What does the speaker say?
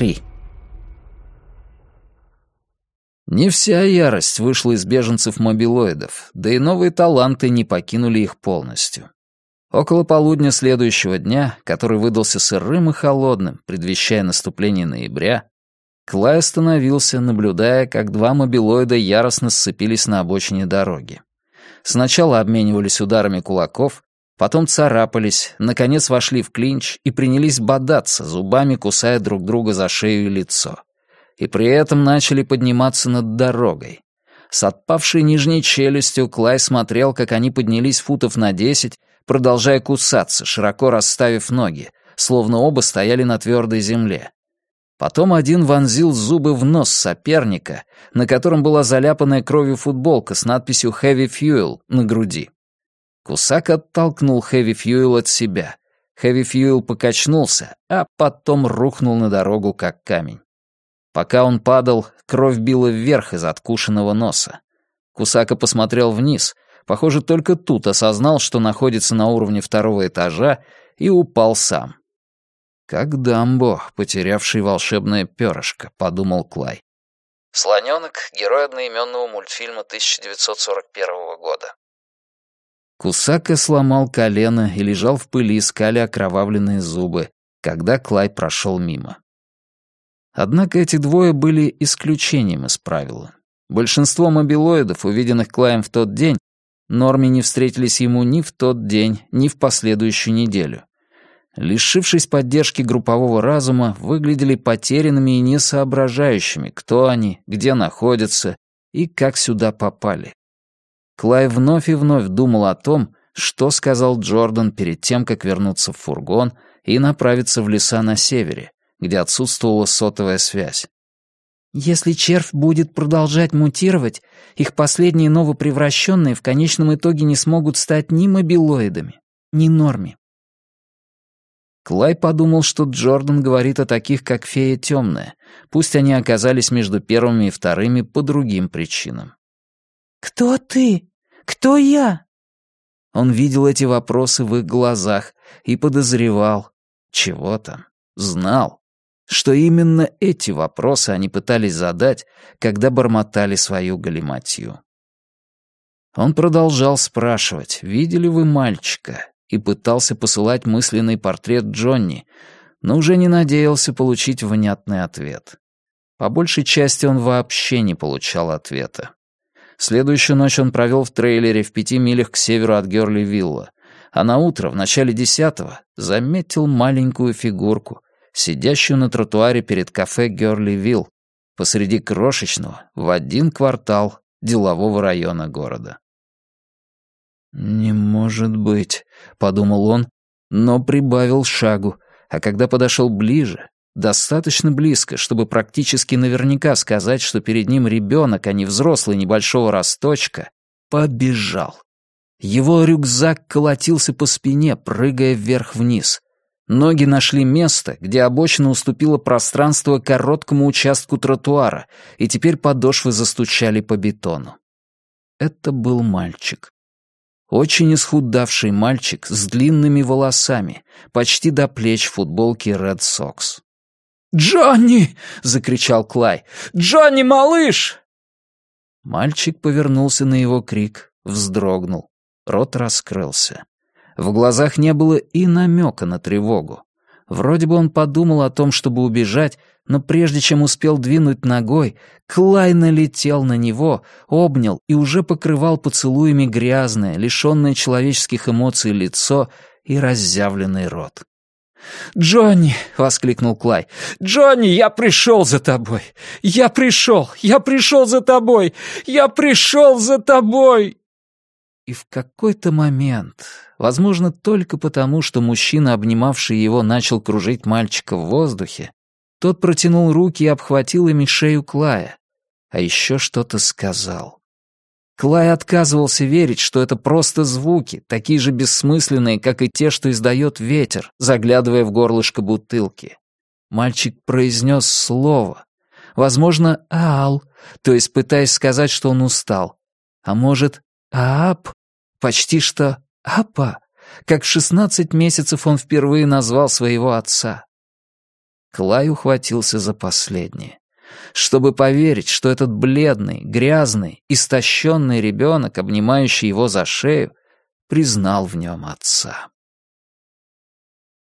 3. Не вся ярость вышла из беженцев-мобилоидов, да и новые таланты не покинули их полностью. Около полудня следующего дня, который выдался сырым и холодным, предвещая наступление ноября, Клай остановился, наблюдая, как два мобилоида яростно сцепились на обочине дороги. Сначала обменивались ударами кулаков, потом царапались, наконец вошли в клинч и принялись бодаться, зубами кусая друг друга за шею и лицо и при этом начали подниматься над дорогой. С отпавшей нижней челюстью Клай смотрел, как они поднялись футов на десять, продолжая кусаться, широко расставив ноги, словно оба стояли на твердой земле. Потом один вонзил зубы в нос соперника, на котором была заляпанная кровью футболка с надписью «Heavy Fuel» на груди. Кусак оттолкнул Heavy Fuel от себя. Heavy Fuel покачнулся, а потом рухнул на дорогу, как камень. Пока он падал, кровь била вверх из откушенного носа. Кусака посмотрел вниз, похоже, только тут осознал, что находится на уровне второго этажа, и упал сам. «Как Дамбо, потерявший волшебное перышко», — подумал Клай. Слоненок — герой одноименного мультфильма 1941 года. Кусака сломал колено и лежал в пыли, скаля окровавленные зубы, когда Клай прошел мимо. Однако эти двое были исключением из правила. Большинство мобилоидов, увиденных Клаем в тот день, Норме не встретились ему ни в тот день, ни в последующую неделю. Лишившись поддержки группового разума, выглядели потерянными и несоображающими, кто они, где находятся и как сюда попали. Клай вновь и вновь думал о том, что сказал Джордан перед тем, как вернуться в фургон и направиться в леса на севере, где отсутствовала сотовая связь. Если червь будет продолжать мутировать, их последние новопревращенные в конечном итоге не смогут стать ни мобилоидами, ни норме. Клай подумал, что Джордан говорит о таких, как фея темная, пусть они оказались между первыми и вторыми по другим причинам. «Кто ты? Кто я?» Он видел эти вопросы в их глазах и подозревал. Чего там? Знал что именно эти вопросы они пытались задать, когда бормотали свою галиматью. Он продолжал спрашивать, видели вы мальчика, и пытался посылать мысленный портрет Джонни, но уже не надеялся получить внятный ответ. По большей части он вообще не получал ответа. Следующую ночь он провел в трейлере в пяти милях к северу от Герли-Вилла, а на утро, в начале десятого, заметил маленькую фигурку, сидящую на тротуаре перед кафе Герли Вилл, посреди крошечного, в один квартал делового района города. «Не может быть», — подумал он, но прибавил шагу, а когда подошел ближе, достаточно близко, чтобы практически наверняка сказать, что перед ним ребенок, а не взрослый небольшого росточка, побежал. Его рюкзак колотился по спине, прыгая вверх-вниз. Ноги нашли место, где обочина уступила пространство короткому участку тротуара, и теперь подошвы застучали по бетону. Это был мальчик. Очень исхудавший мальчик с длинными волосами, почти до плеч в футболке Red Sox. «Джонни!» — закричал Клай. «Джонни, малыш!» Мальчик повернулся на его крик, вздрогнул. Рот раскрылся. В глазах не было и намека на тревогу. Вроде бы он подумал о том, чтобы убежать, но прежде чем успел двинуть ногой, Клай налетел на него, обнял и уже покрывал поцелуями грязное, лишенное человеческих эмоций лицо и разъявленный рот. «Джонни!» — воскликнул Клай. «Джонни, я пришел за тобой! Я пришел! Я пришел за тобой! Я пришел за тобой!» И в какой-то момент, возможно, только потому, что мужчина, обнимавший его, начал кружить мальчика в воздухе, тот протянул руки и обхватил ими шею Клая, а еще что-то сказал. Клай отказывался верить, что это просто звуки, такие же бессмысленные, как и те, что издает ветер, заглядывая в горлышко бутылки. Мальчик произнес слово. Возможно, «аал», то есть пытаясь сказать, что он устал. А может, «аап», Почти что «Апа», как в шестнадцать месяцев он впервые назвал своего отца. Клай ухватился за последнее. Чтобы поверить, что этот бледный, грязный, истощенный ребенок, обнимающий его за шею, признал в нем отца.